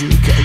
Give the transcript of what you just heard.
you can.